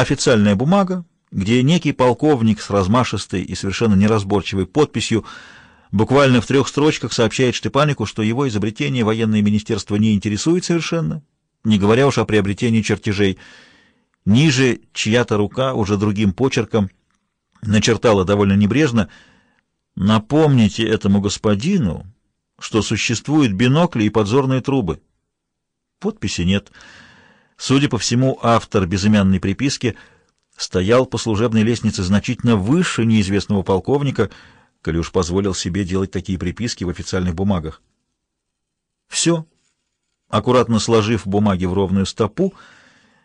официальная бумага, где некий полковник с размашистой и совершенно неразборчивой подписью буквально в трех строчках сообщает Штепанику, что его изобретение военное министерство не интересует совершенно, не говоря уж о приобретении чертежей. Ниже чья-то рука уже другим почерком начертала довольно небрежно «Напомните этому господину, что существуют бинокли и подзорные трубы». Подписи нет. Судя по всему, автор безымянной приписки стоял по служебной лестнице значительно выше неизвестного полковника, коли уж позволил себе делать такие приписки в официальных бумагах. Все. Аккуратно сложив бумаги в ровную стопу,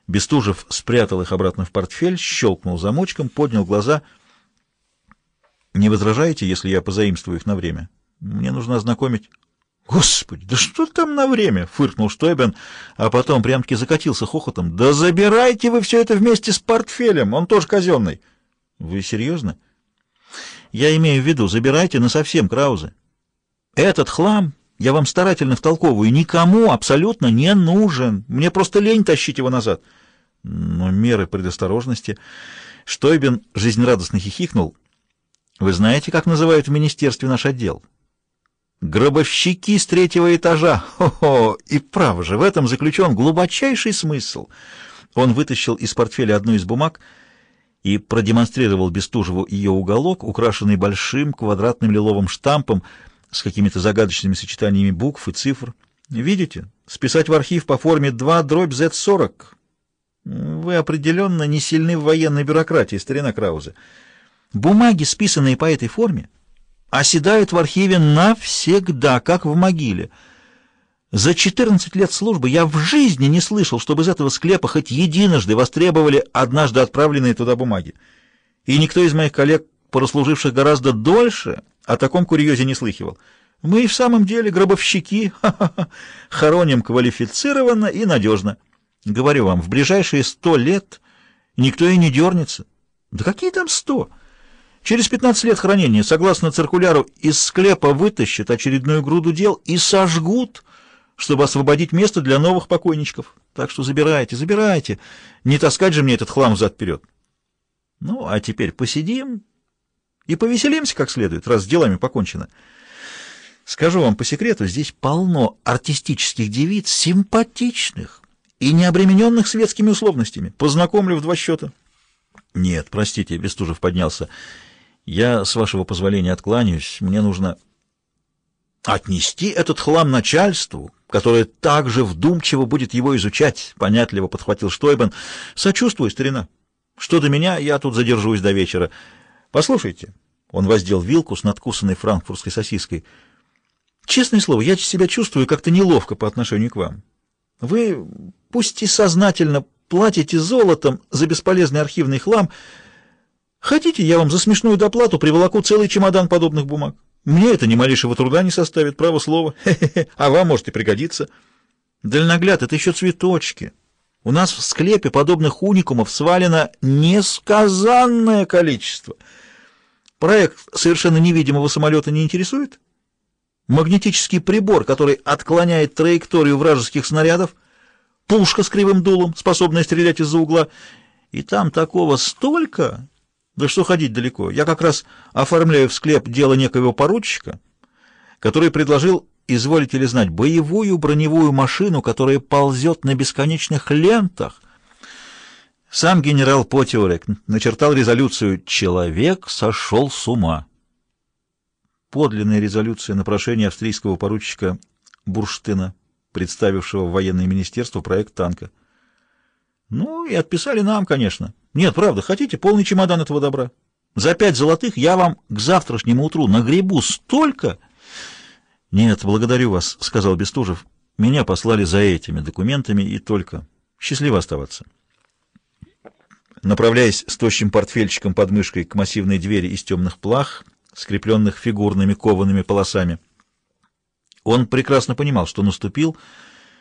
Бестужев спрятал их обратно в портфель, щелкнул замочком, поднял глаза. «Не возражаете, если я позаимствую их на время? Мне нужно ознакомить...» «Господи, да что там на время?» — фыркнул Штойбен, а потом прям-таки закатился хохотом. «Да забирайте вы все это вместе с портфелем, он тоже казенный». «Вы серьезно?» «Я имею в виду, забирайте насовсем, Краузе. Этот хлам, я вам старательно втолковываю, никому абсолютно не нужен. Мне просто лень тащить его назад». «Но меры предосторожности...» Штойбен жизнерадостно хихикнул. «Вы знаете, как называют в министерстве наш отдел?» Гробовщики с третьего этажа. Хо-хо! И право же, в этом заключен глубочайший смысл. Он вытащил из портфеля одну из бумаг и продемонстрировал Бестужеву ее уголок, украшенный большим квадратным лиловым штампом с какими-то загадочными сочетаниями букв и цифр. Видите? Списать в архив по форме 2 дробь Z40. Вы определенно не сильны в военной бюрократии, старина Краузе. Бумаги, списанные по этой форме, оседают в архиве навсегда, как в могиле. За 14 лет службы я в жизни не слышал, чтобы из этого склепа хоть единожды востребовали однажды отправленные туда бумаги. И никто из моих коллег, прослуживших гораздо дольше, о таком курьезе не слыхивал. Мы и в самом деле гробовщики, ха -ха -ха, хороним квалифицированно и надежно. Говорю вам, в ближайшие сто лет никто и не дернется. Да какие там сто? Через 15 лет хранения, согласно циркуляру, из склепа вытащат очередную груду дел и сожгут, чтобы освободить место для новых покойничков. Так что забирайте, забирайте. Не таскать же мне этот хлам взад-вперед. Ну, а теперь посидим и повеселимся как следует, раз с делами покончено. Скажу вам по секрету, здесь полно артистических девиц, симпатичных и не обремененных светскими условностями. Познакомлю в два счета. Нет, простите, Бестужев поднялся. Я, с вашего позволения, откланяюсь. Мне нужно отнести этот хлам начальству, которое также вдумчиво будет его изучать, — понятливо подхватил Штойбен. Сочувствую, старина. Что до меня, я тут задержусь до вечера. Послушайте, — он воздел вилку с надкусанной франкфуртской сосиской. Честное слово, я себя чувствую как-то неловко по отношению к вам. Вы, пусть и сознательно, платите золотом за бесполезный архивный хлам, — Хотите, я вам за смешную доплату приволоку целый чемодан подобных бумаг? Мне это ни малейшего труда не составит, право слово. А вам может и пригодиться. Дальногляд — это еще цветочки. У нас в склепе подобных уникумов свалено несказанное количество. Проект совершенно невидимого самолета не интересует? Магнетический прибор, который отклоняет траекторию вражеских снарядов, пушка с кривым дулом, способная стрелять из-за угла. И там такого столько, да что ходить далеко? Я как раз оформляю в склеп дело некоего поручика, который предложил, изволите ли знать, боевую броневую машину, которая ползет на бесконечных лентах. Сам генерал Потиорек начертал резолюцию «Человек сошел с ума». Подлинная резолюция на прошение австрийского поручика Бурштына, представившего в военное министерство проект танка. Ну, и отписали нам, конечно. Нет, правда, хотите полный чемодан этого добра? За пять золотых я вам к завтрашнему утру нагребу столько... Нет, благодарю вас, — сказал Бестужев. Меня послали за этими документами и только. Счастливо оставаться. Направляясь с тощим портфельчиком под мышкой к массивной двери из темных плах, скрепленных фигурными коваными полосами, он прекрасно понимал, что наступил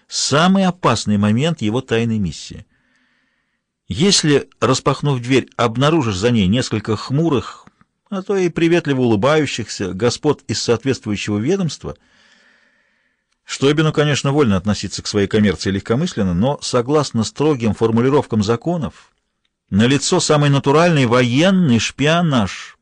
самый опасный момент его тайной миссии — если, распахнув дверь, обнаружишь за ней несколько хмурых, а то и приветливо улыбающихся господ из соответствующего ведомства, Штойбину, конечно, вольно относиться к своей коммерции легкомысленно, но, согласно строгим формулировкам законов, На лицо самый натуральный военный шпионаж.